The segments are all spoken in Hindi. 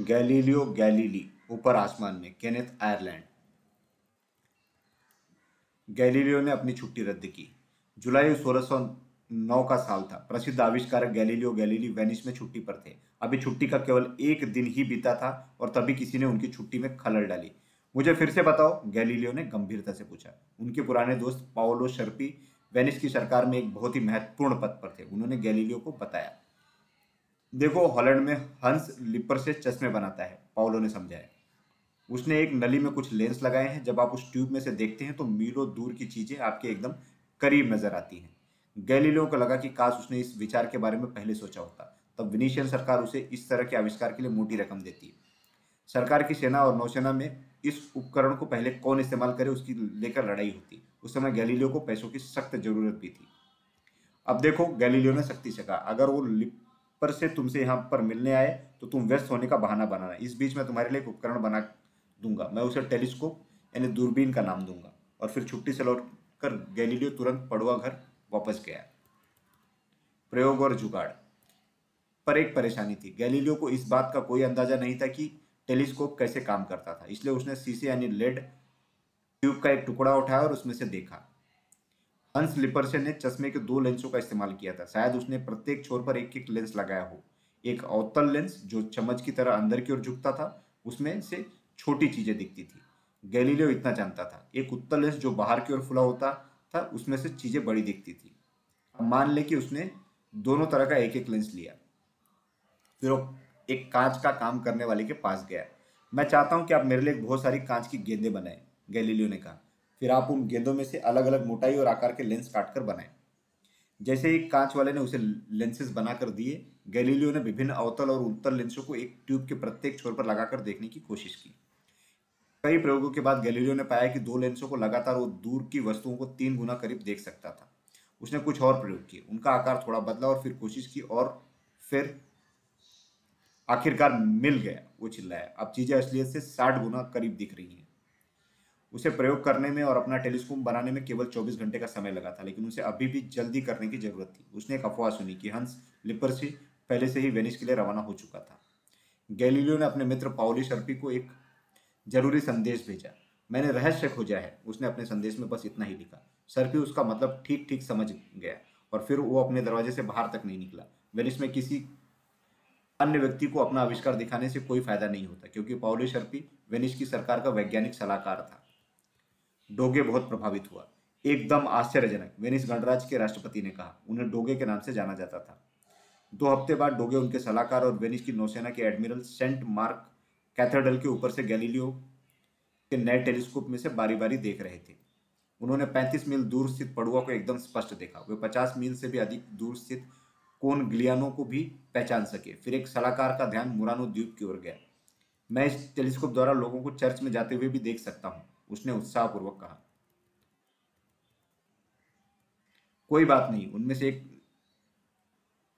गैलीलियो गैलीली, ऊपर आसमान में, केनेथ आयरलैंड। गैलीलियो ने अपनी छुट्टी रद्द की। जुलाई 1609 का साल था। प्रसिद्ध आविष्कारक गैलीलियो गैलीली वेनिस में छुट्टी पर थे। अभी छुट्टी का केवल एक दिन ही बीता था और तभी किसी ने उनकी छुट्टी में खलल डाली। मुझे फिर से बताओ, गैलीलियो ने गंभीरता से पूछा। उनके पुराने दोस्त पाओलो शर्पी वेनिस की सरकार में एक बहुत ही महत्वपूर्ण पद पर थे। उन्होंने गैलीलियो को बताया। देखो, हॉलैंड में हंस लिपर से चश्मे बनाता है पाओलो ने समझाया उसने एक नली में कुछ लेंस लगाए हैं, जब आप उस ट्यूब में से देखते हैं तो मीलों दूर की चीज़ें आपके एकदम करीब नज़र आती हैं। गैलीलियो को लगा कि काश उसने इस विचार के बारे में पहले सोचा होता, तब विनीशियन सरकार उसे इस तरह के आविष्कार के लिए मोटी रकम देती है। सरकार की सेना और नौसेना में इस उपकरण को पहले कौन इस्तेमाल करे, उसकी लेकर लड़ाई होती। उस समय गैलीलियो को पैसों की सख्त ज़रूरत भी थी। अब देखो, गैलीलियो ने सख्ती से कहा, अगर वो लिपर से तुमसे यहाँ पर मिलने आए तो तुम व्यस्त होने का बहाना बनाना। इस बीच में तुम्हारे लिए एक उपकरण बना दूँगा। मैं उसे टेलीस्कोप, यानी दूरबीन का नाम दूँगा। और फिर छुट्टी से लौट कर गैलीलियो तुरंत पड़ुआ घर वापस गया। प्रयोग और जुगाड़। पर एक परेशानी थी। गैलीलियो को इस बात का कोई अंदाज़ा नहीं था कि टेलीस्कोप कैसे काम करता था। इसलिए उसने शीशे यानी लेड ट्यूब का एक टुकड़ा उठाया और उसमें से देखा। हंस लिपरसे ने चश्मे के दो लेंसों का इस्तेमाल किया था। शायद उसने प्रत्येक छोर पर एक एक लेंस लगाया हो। एक अवतल लेंस जो चम्मच की तरह अंदर की ओर झुकता था, उसमें से छोटी चीज़ें दिखती थी। गैलीलियो इतना जानता था। एक उत्तल लेंस जो बाहर की ओर फुला होता था, उसमें से चीज़ें बड़ी दिखती थी। अब मान ले कि उसने दोनों तरह का एक एक लेंस लिया। फिर वो एक कांच का काम करने वाले के पास गया। मैं चाहता हूँ कि आप मेरे लिए बहुत सारी कांच की गेंदें बनाएँ, गैलीलियो ने कहा। फिर आप उन गेंदों में से अलग अलग मोटाई और आकार के लेंस काटकर बनाएँ। जैसे ही कांच वाले ने उसे लेंसेज बनाकर दिए, गैलीलियो ने विभिन्न अवतल और उत्तल लेंसों को एक ट्यूब के प्रत्येक छोर पर लगाकर देखने की कोशिश की। कई प्रयोगों के बाद गैलीलियो ने पाया कि दो लेंसों को लगातार वो दूर की वस्तुओं को तीन गुना करीब देख सकता था। उसने कुछ और प्रयोग किए। उनका आकार थोड़ा बदला और फिर कोशिश की और फिर आखिरकार मिल गया, वो चिल्लाया। अब चीज़ें असलियत से साठ गुना करीब दिख रही हैं। उसे प्रयोग करने में और अपना टेलीस्कोप बनाने में केवल 24 घंटे का समय लगा था, लेकिन उसे अभी भी जल्दी करने की ज़रूरत थी। उसने एक अफवाह सुनी कि हंस लिपरसी पहले से ही वेनिस के लिए रवाना हो चुका था। गैलीलियो ने अपने मित्र पाओली शर्पी को एक ज़रूरी संदेश भेजा। मैंने रहस्य खोजा है। उसने अपने संदेश में बस इतना ही लिखा। सर्पी उसका मतलब ठीक ठीक समझ गया और फिर वो अपने दरवाजे से बाहर तक नहीं निकला। वेनिस में किसी अन्य व्यक्ति को अपना आविष्कार दिखाने से कोई फ़ायदा नहीं होता, क्योंकि पाओली शर्पी वेनिस की सरकार का वैज्ञानिक सलाहकार था। डोगे बहुत प्रभावित हुआ। एकदम आश्चर्यजनक, वेनिस गणराज्य के राष्ट्रपति ने कहा। उन्हें डोगे के नाम से जाना जाता था। दो हफ़्ते बाद डोगे उनके सलाहकार और वेनिस की नौसेना के एडमिरल सेंट मार्क कैथेड्रल के ऊपर से गैलीलियो के नए टेलीस्कोप में से बारी बारी देख रहे थे। उन्होंने 35 मील दूर स्थित पड़ुआ को एकदम स्पष्ट देखा। वे 50 मील से भी अधिक दूर स्थित कोन ग्लियानो को भी पहचान सके। फिर एक सलाहकार का ध्यान मुरानो द्वीप की ओर गया। मैं इस टेलीस्कोप द्वारा लोगों को चर्च में जाते हुए भी देख सकता हूँ। उसने उत्साहपूर्वक कहा। कोई बात नहीं, उनमें से एक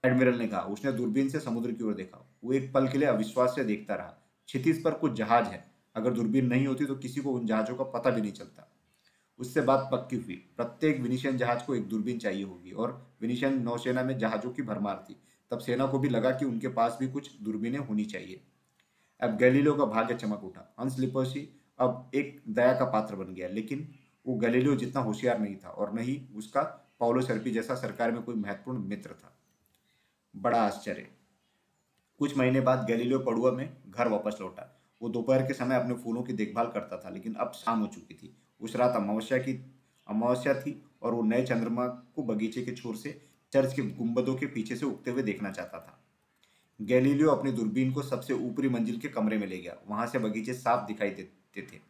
एडमिरल ने कहा। उसने दूरबीन से समुद्र की ओर देखा। वो एक पल के लिए अविश्वास से देखता रहा। क्षितिज पर कुछ जहाज़ है। अगर दूरबीन नहीं होती तो किसी को उन जहाजों का पता भी नहीं चलता। उससे बात पक्की हुई। प्रत्येक विनिशियन जहाज़ को एक दूरबीन चाहिए होगी और विनिशियन नौसेना में जहाजों की भरमार थी। तब सेना को भी लगा कि उनके पास भी कुछ दूरबीनें होनी चाहिए। अब गैलीलो का भाग्य चमक उठा। हंस लिपोसी अब एक दया का पात्र बन गया, लेकिन वो गैलीलियो जितना होशियार नहीं था और नहीं उसका पाओलो सर्पी जैसा सरकार में कोई महत्वपूर्ण मित्र था। बड़ा आश्चर्य। कुछ महीने बाद गैलीलियो पड़ुआ में घर वापस लौटा। वो दोपहर के समय अपने फूलों की देखभाल करता था, लेकिन अब शाम हो चुकी थी। उस रात अमावस्या की, अमावस्या थी और वो नए चंद्रमा को बगीचे के छोर से चर्च के गुंबदों के पीछे से उगते हुए देखना चाहता था। गैलीलियो अपनी दूरबीन को सबसे ऊपरी मंजिल के कमरे में ले गया। वहाँ से बगीचे साफ़ दिखाई देते थे।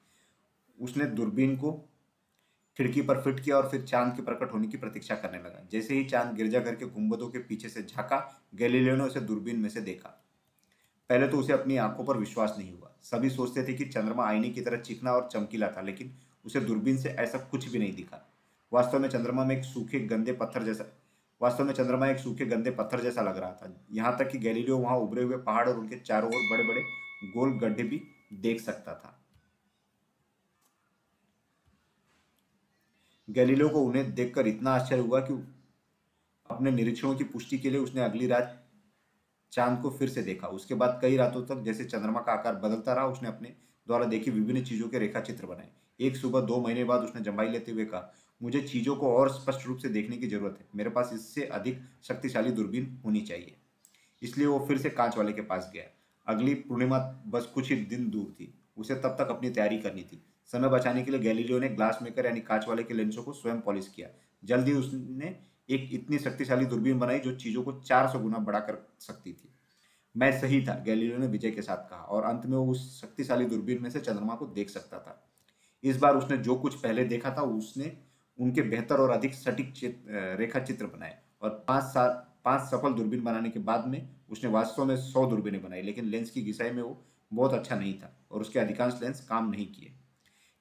उसने दूरबीन को खिड़की पर फिट किया और फिर चाँद के प्रकट होने की प्रतीक्षा करने लगा। जैसे ही चाँद गिरजाघर के गुंबदों के पीछे से झांका, गैलीलियो ने उसे दूरबीन में से देखा। पहले तो उसे अपनी आँखों पर विश्वास नहीं हुआ। सभी सोचते थे कि चंद्रमा आईने की तरह चिकना और चमकीला था, लेकिन उसे दूरबीन से ऐसा कुछ भी नहीं दिखा। वास्तव में चंद्रमा में एक सूखे गंदे पत्थर जैसा, वास्तव में चंद्रमा एक सूखे गंदे पत्थर जैसा लग रहा था। यहाँ तक कि गैलीलियो वहाँ उभरे हुए पहाड़ और उनके चारों ओर बड़े बड़े गोल गड्ढे भी देख सकता था। गैलीलियो को उन्हें देखकर इतना आश्चर्य हुआ कि अपने निरीक्षणों की पुष्टि के लिए उसने अगली रात चाँद को फिर से देखा। उसके बाद कई रातों तक जैसे चंद्रमा का आकार बदलता रहा, उसने अपने द्वारा देखी विभिन्न चीज़ों के रेखा चित्र बनाए। एक सुबह दो महीने बाद उसने जम्बाई लेते हुए कहा, मुझे चीज़ों को और स्पष्ट रूप से देखने की ज़रूरत है। मेरे पास इससे अधिक शक्तिशाली दूरबीन होनी चाहिए। इसलिए वो फिर से कांच वाले के पास गया। अगली पूर्णिमा बस कुछ ही दिन दूर थी। उसे तब तक अपनी तैयारी करनी थी। समय बचाने के लिए गैलीलियो ने ग्लास मेकर यानी कांच वाले के लेंसों को स्वयं पॉलिश किया। जल्दी उसने एक इतनी शक्तिशाली दूरबीन बनाई जो चीज़ों को 400 गुना बड़ा कर सकती थी। मैं सही था, गैलीलियो ने विजय के साथ कहा और अंत में वो उस शक्तिशाली दूरबीन में से चंद्रमा को देख सकता था। इस बार उसने जो कुछ पहले देखा था, उसने उनके बेहतर और अधिक सटीक रेखा चित्र बनाए और पाँच साल पाँच सफल दूरबीन बनाने के बाद में उसने वास्तव में सौ दूरबीनें बनाई, लेकिन लेंस की घिसाई में वो बहुत अच्छा नहीं था और उसके अधिकांश लेंस काम नहीं किए।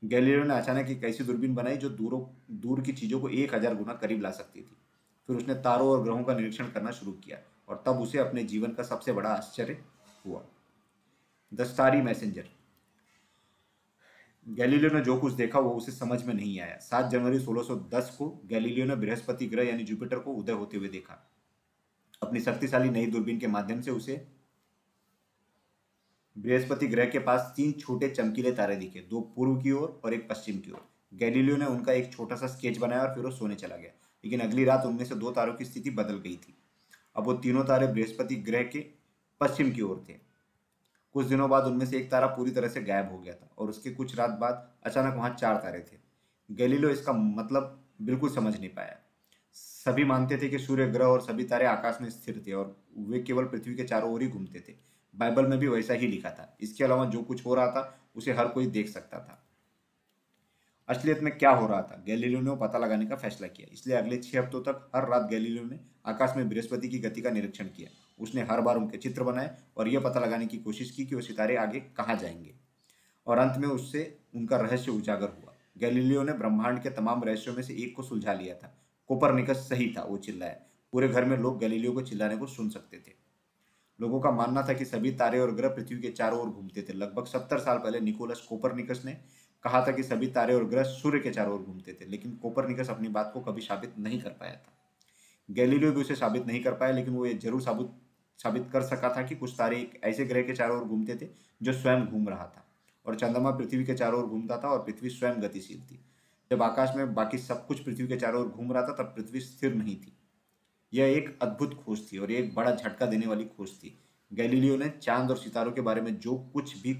गैलीलियो ने अचानक एक ऐसी दूरबीन बनाई जो दूरों, दूर की चीज़ों को एक हज़ार गुना करीब ला सकती थी। फिर उसने तारों और ग्रहों का निरीक्षण करना शुरू किया और तब उसे अपने जीवन का सबसे बड़ा आश्चर्य हुआ। दस्तारी मैसेंजर। गैलीलियो ने जो कुछ देखा वो उसे समझ में नहीं आया। सात जनवरी 1610 को गैलीलियो ने बृहस्पति ग्रह यानी जुपिटर को उदय होते हुए देखा। अपनी शक्तिशाली नई दूरबीन के माध्यम से उसे बृहस्पति ग्रह के पास तीन छोटे चमकीले तारे दिखे, दो पूर्व की ओर और एक पश्चिम की ओर। गैलीलियो ने उनका एक छोटा सा स्केच बनाया और फिर वो सोने चला गया। लेकिन अगली रात उनमें से दो तारों की स्थिति बदल गई थी। अब वो तीनों तारे बृहस्पति ग्रह के पश्चिम की ओर थे। कुछ दिनों बाद उनमें से एक तारा पूरी तरह से गायब हो गया था और उसके कुछ रात बाद अचानक वहाँ चार तारे थे। गैलीलो इसका मतलब बिल्कुल समझ नहीं पाया। सभी मानते थे कि सूर्य ग्रह और सभी तारे आकाश में स्थिर थे और वे केवल पृथ्वी के चारों ओर ही घूमते थे। बाइबल में भी वैसा ही लिखा था। इसके अलावा जो कुछ हो रहा था, उसे हर कोई देख सकता था। असलियत में क्या हो रहा था? गैलीलियो ने पता लगाने का फैसला किया। इसलिए अगले छह हफ्तों तक हर रात गैलीलियो ने आकाश में बृहस्पति की गति का निरीक्षण किया। उसने हर बार उनके चित्र बनाए और यह पता लगाने की कोशिश की कि वो सितारे आगे कहाँ जाएँगे। और अंत में उससे उनका रहस्य उजागर हुआ। गैलीलियो ने ब्रह्मांड के तमाम रहस्यों में से एक को सुलझा लिया था। कोपरनिकस सही था, वो चिल्लाया। पूरे घर में लोग गैलीलियो को चिल्लाने को सुन सकते थे। लोगों का मानना था कि सभी तारे और ग्रह पृथ्वी के चारों ओर घूमते थे। लगभग सत्तर साल पहले निकोलस कोपरनिकस ने कहा था कि सभी तारे और ग्रह सूर्य के चारों ओर घूमते थे, लेकिन कोपरनिकस अपनी बात को कभी साबित नहीं कर पाया था। गैलीलियो भी उसे साबित नहीं कर पाया, लेकिन वो ये ज़रूर साबित साबित कर सका था कि कुछ तारे एक ऐसे ग्रह के चारों ओर घूमते थे जो स्वयं घूम रहा था। और चंद्रमा पृथ्वी के चारों ओर घूमता था और पृथ्वी स्वयं गतिशील थी। जब आकाश में बाकी सब कुछ पृथ्वी के चारों ओर घूम रहा था, तब पृथ्वी स्थिर नहीं थी। यह एक अद्भुत खोज थी और एक बड़ा झटका देने वाली खोज थी। गैलीलियो ने चाँद और सितारों के बारे में जो कुछ भी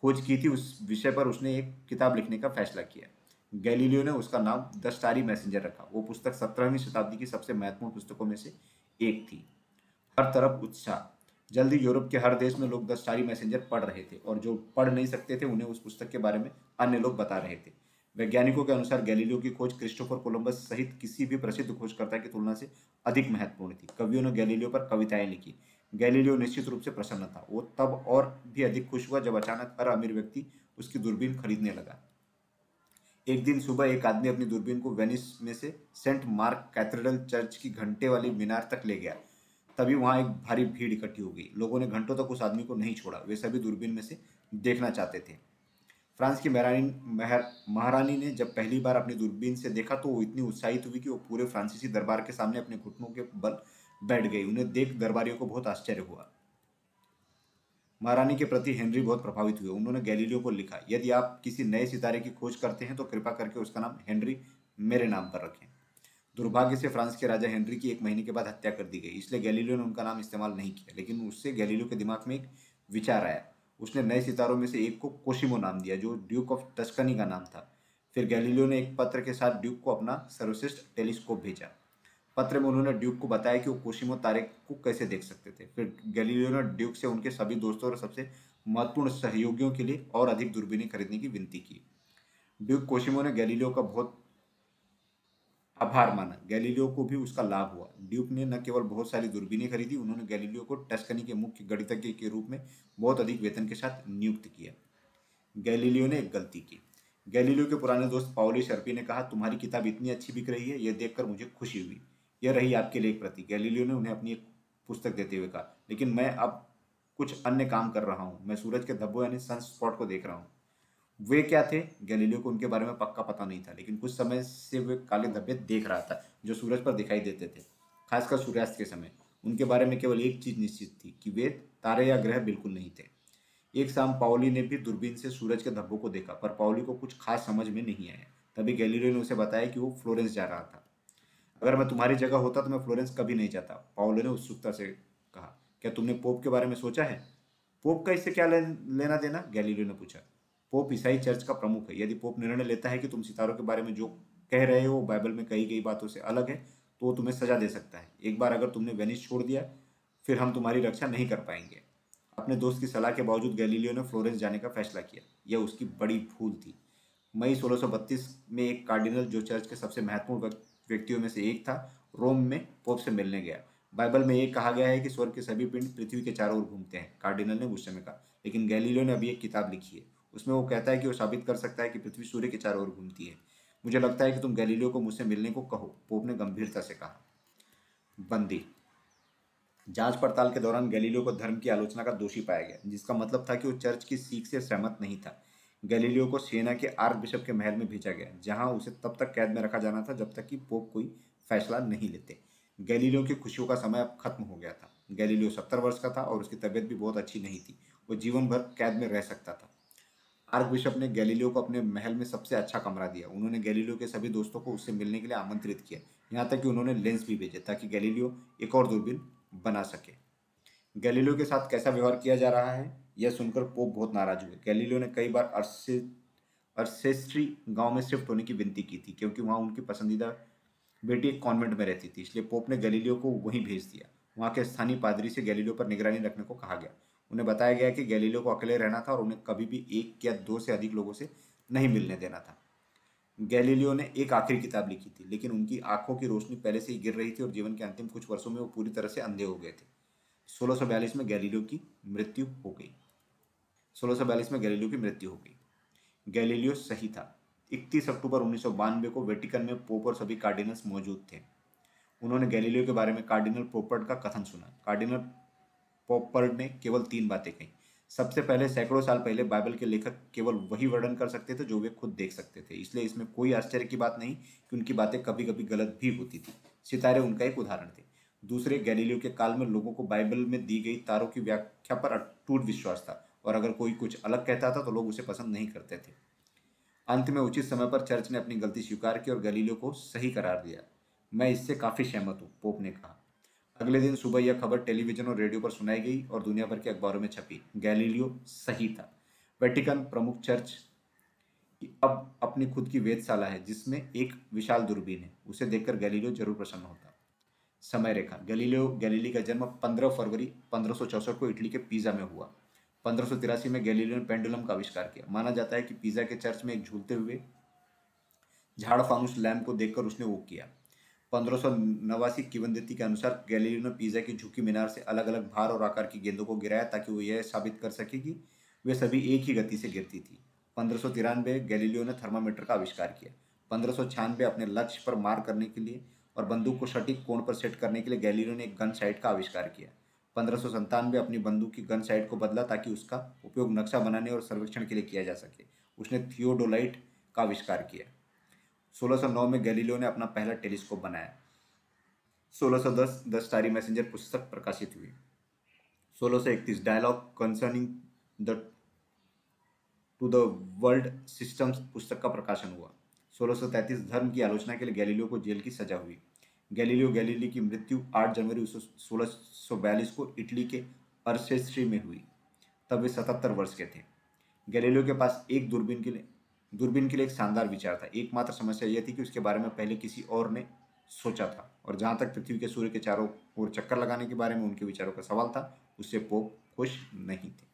खोज की थी, उस विषय पर उसने एक किताब लिखने का फैसला किया। गैलीलियो ने उसका नाम द स्टारी मैसेंजर रखा। वो पुस्तक सत्रहवीं शताब्दी की सबसे महत्वपूर्ण पुस्तकों में से एक थी। हर तरफ़ उत्साह। जल्दी यूरोप के हर देश में लोग द स्टारी मैसेंजर पढ़ रहे थे और जो पढ़ नहीं सकते थे, उन्हें उस पुस्तक के बारे में अन्य लोग बता रहे थे। वैज्ञानिकों के अनुसार गैलीलियो की खोज क्रिस्टोफर कोलंबस सहित किसी भी प्रसिद्ध खोजकर्ता की तुलना से अधिक महत्वपूर्ण थी। कवियों ने गैलीलियो पर कविताएँ लिखी। गैलीलियो निश्चित रूप से प्रसन्न था। वो तब और भी अधिक खुश हुआ जब अचानक हर अमीर व्यक्ति उसकी दूरबीन खरीदने लगा। एक दिन सुबह एक आदमी अपनी दूरबीन को वेनिस में से सेंट मार्क कैथेड्रल चर्च की घंटे वाली मीनार तक ले गया। तभी वहाँ एक भारी भीड़ इकट्ठी हो गई। लोगों ने घंटों तक उस आदमी को नहीं छोड़ा। वे सभी दूरबीन में से देखना चाहते थे। फ्रांस की महारानी महारानी ने जब पहली बार अपनी दूरबीन से देखा तो वो इतनी उत्साहित हुई कि वो पूरे फ्रांसीसी दरबार के सामने अपने घुटनों के बल बैठ गई। उन्हें देख दरबारियों को बहुत आश्चर्य हुआ। महारानी के प्रति हेनरी बहुत प्रभावित हुए। उन्होंने गैलीलियो को लिखा, यदि आप किसी नए सितारे की खोज करते हैं तो कृपा करके उसका नाम हेनरी मेरे नाम पर रखें। दुर्भाग्य से फ्रांस के राजा हेनरी की एक महीने के बाद हत्या कर दी गई। इसलिए गैलीलियो ने उनका नाम इस्तेमाल नहीं किया, लेकिन उससे गैलीलियो के दिमाग में एक विचार आया। उसने नए सितारों में से एक को कोशिमो नाम दिया, जो ड्यूक ऑफ़ टस्कनी का नाम था। फिर गैलीलियो ने एक पत्र के साथ ड्यूक को अपना सर्वश्रेष्ठ टेलीस्कोप भेजा। पत्र में उन्होंने ड्यूक को बताया कि वो कोशिमो तारे को कैसे देख सकते थे। फिर गैलीलियो ने ड्यूक से उनके सभी दोस्तों और सबसे महत्वपूर्ण सहयोगियों के लिए और अधिक दूरबीनें खरीदने की विनती की। ड्यूक कोशिमो ने गैलीलियो का बहुत आभार माना। गैलीलियो को भी उसका लाभ हुआ। ड्यूक ने न केवल बहुत सारी दूरबीनें खरीदी, उन्होंने गैलीलियो को टस्कनी के मुख्य गणितज्ञ के रूप में बहुत अधिक वेतन के साथ नियुक्त किया। गैलीलियो ने एक गलती की। गैलीलियो के पुराने दोस्त पाओली शर्पी ने कहा, तुम्हारी किताब इतनी अच्छी बिक रही है, यह देखकर मुझे खुशी हुई। यह रही आपके लिए एक प्रति गैलीलियो ने उन्हें अपनी एक पुस्तक देते हुए कहा, लेकिन मैं अब कुछ अन्य काम कर रहा हूँ। मैं सूरज के धब्बों यानी सनस्पॉट को देख रहा हूँ। वे क्या थे? गैलीलियो को उनके बारे में पक्का पता नहीं था, लेकिन कुछ समय से वे काले धब्बे देख रहा था, जो सूरज पर दिखाई देते थे, खासकर सूर्यास्त के समय। उनके बारे में केवल एक चीज़ निश्चित थी कि वे तारे या ग्रह बिल्कुल नहीं थे। एक शाम पाओली ने भी दूरबीन से सूरज के धब्बों को देखा, पर पाओली को कुछ खास समझ में नहीं आया। तभी गैलीलियो ने उसे बताया कि वो फ्लोरेंस जा रहा था। अगर मैं तुम्हारी जगह होता तो मैं फ्लोरेंस कभी नहीं जाता, पाओली ने उत्सुकता से कहा। क्या तुमने पोप के बारे में सोचा है? पोप का इससे क्या लेना देना? गैलीलियो ने पूछा। पोप ईसाई चर्च का प्रमुख है। यदि पोप निर्णय लेता है कि तुम सितारों के बारे में जो कह रहे हो बाइबल में कही गई बातों से अलग है तो वो तुम्हें सजा दे सकता है। एक बार अगर तुमने वेनिस छोड़ दिया, फिर हम तुम्हारी रक्षा नहीं कर पाएँगे। अपने दोस्त की सलाह के बावजूद गैलीलियो ने फ्लोरेंस जाने का फैसला किया। यह उसकी बड़ी भूल थी। मई 1632 में एक कार्डिनल जो चर्च के सबसे महत्वपूर्ण व्यक्तियों में से एक था रोम में पोप से मिलने गया। बाइबल में एक कहा गया है कि स्वर्ग के सभी पिंड पृथ्वी के चारों ओर घूमते हैं। कार्डिनल ने गुस्से में कहा, लेकिन गैलीलियो ने अभी एक किताब लिखी है। उसमें वो कहता है कि वो साबित कर सकता है कि पृथ्वी सूर्य के चारों ओर घूमती है। मुझे लगता है कि तुम गैलीलियो को मुझसे मिलने को कहो, पोप ने गंभीरता से कहा। बंदी। जाँच पड़ताल के दौरान गैलीलियो को धर्म की आलोचना का दोषी पाया गया, जिसका मतलब था कि वो चर्च की सीख से सहमत नहीं था। गैलीलियो को सेना के आर्क बिशप के महल में भेजा गया, जहाँ उसे तब तक कैद में रखा जाना था जब तक कि पोप कोई फैसला नहीं लेते। गैलीलियो की खुशियों का समय अब खत्म हो गया था। गैलीलियो सत्तर वर्ष का था और उसकी तबीयत भी बहुत अच्छी नहीं थी। वो जीवन भर कैद में रह सकता था। आर्क बिशप ने गैलीलियो को अपने महल में सबसे अच्छा कमरा दिया। उन्होंने गैलीलियो के सभी दोस्तों को उससे मिलने के लिए आमंत्रित किया। यहाँ तक कि उन्होंने लेंस भी भेजे ताकि गैलीलियो एक और दूरबीन बना सके। गैलीलियो के साथ कैसा व्यवहार किया जा रहा है, यह सुनकर पोप बहुत नाराज़ हुए। गैलीलियो ने कई बार अर्से, अर्सेस्ट्री गाँव में शिफ्ट होने की विनती की थी, क्योंकि वहाँ उनकी पसंदीदा बेटी एक कॉन्वेंट में रहती थी, इसलिए पोप ने गैलीलियो को वहीं भेज दिया। वहाँ के स्थानीय पादरी से गैलीलियो पर निगरानी रखने को कहा गया। उन्हें बताया गया कि गैलीलियो को अकेले रहना था और उन्हें कभी भी एक या दो से अधिक लोगों से नहीं मिलने देना था। गैलीलियो ने एक आखिरी किताब लिखी थी, लेकिन उनकी आँखों की रोशनी पहले से ही गिर रही थी और जीवन के अंतिम कुछ वर्षों में वो पूरी तरह से अंधे हो गए थे। 1642 में गैलीलियो की मृत्यु हो गई। 1642 में गैलीलियो की मृत्यु हो गई। गैलीलियो सही था। 31 अक्टूबर उन्नीस सौ बानवे को वेटिकन में पोप और सभी कार्डिनल्स मौजूद थे। उन्होंने गैलीलियो के बारे में कार्डिनल पोपर्ट का कथन सुना। कार्डिनल पोपर्ड ने केवल तीन बातें कही। सबसे पहले सैकड़ों साल पहले बाइबल के लेखक केवल वही वर्णन कर सकते थे जो वे खुद देख सकते थे। इसलिए इसमें कोई आश्चर्य की बात नहीं कि उनकी बातें कभी कभी गलत भी होती थी। सितारे उनका एक उदाहरण थे। दूसरे, गैलीलियो के काल में लोगों को बाइबल में दी गई तारों की व्याख्या पर अटूट विश्वास था और अगर कोई कुछ अलग कहता था तो लोग उसे पसंद नहीं करते थे। अंत में उचित समय पर चर्च ने अपनी गलती स्वीकार की और गैलीलियो को सही करार दिया। मैं इससे काफ़ी सहमत हूँ, पोप ने कहा। अगले दिन सुबह यह खबर टेलीविज़न और रेडियो पर सुनाई गई और दुनिया भर के अखबारों में छपी। गैलीलियो सही था। वेटिकन प्रमुख चर्च अब अपनी खुद की वेदशाला है, जिसमें एक विशाल दूरबीन है। उसे देखकर गैलीलियो ज़रूर प्रसन्न होता। समय रेखा। गैलीलियो, गैलीली का जन्म 15 फरवरी पंद्रह को इटली के पिज़ा में हुआ। पंद्रह में गैलीलियो ने पेंडुलम का आविष्कार किया। माना जाता है कि पिज़ा के चर्च में एक झूलते हुए झाड़ फानुस लैम्प को देखकर उसने वो किया। पंद्रह नवासी किवंदती के अनुसार गैलीलियो ने पिज़ा की झुकी मीनार से अलग अलग भार और आकार की गेंदों को गिराया ताकि वो यह साबित कर सके कि वे सभी एक ही गति से गिरती थी। पंद्रह गैलीलियो ने थर्मामीटर का आविष्कार किया। पंद्रह अपने लक्ष्य पर मार करने के लिए और बंदूक को सटीक कोण पर सेट करने के लिए गैलीलियो ने एक गन साइट का आविष्कार किया। पंद्रह अपनी बंदूक की गन साइट को बदला ताकि उसका उपयोग नक्शा बनाने और सर्वेक्षण के लिए किया जा सके। उसने थियोडोलाइट का आविष्कार किया। 1609 में गैलीलियो ने अपना पहला टेलीस्कोप बनाया। 1610 द स्टारी मैसेंजर पुस्तक प्रकाशित हुई। 1631 dialogue concerning the, two the world systems पुस्तक का प्रकाशन हुआ। 1633 धर्म की आलोचना के लिए गैलीलियो को जेल की सजा हुई। गैलीलियो, गैलीली की मृत्यु 8 जनवरी सोलह को इटली के अर्सेस्ट्री में हुई। तब वे सतहत्तर वर्ष के थे। गैलीलियो के पास एक दूरबीन के लिए दूरबीन के लिए एक शानदार विचार था। एकमात्र समस्या यह थी कि उसके बारे में पहले किसी और ने सोचा था और जहाँ तक पृथ्वी के सूर्य के चारों ओर चक्कर लगाने के बारे में उनके विचारों का सवाल था, उससे पोप खुश नहीं थे।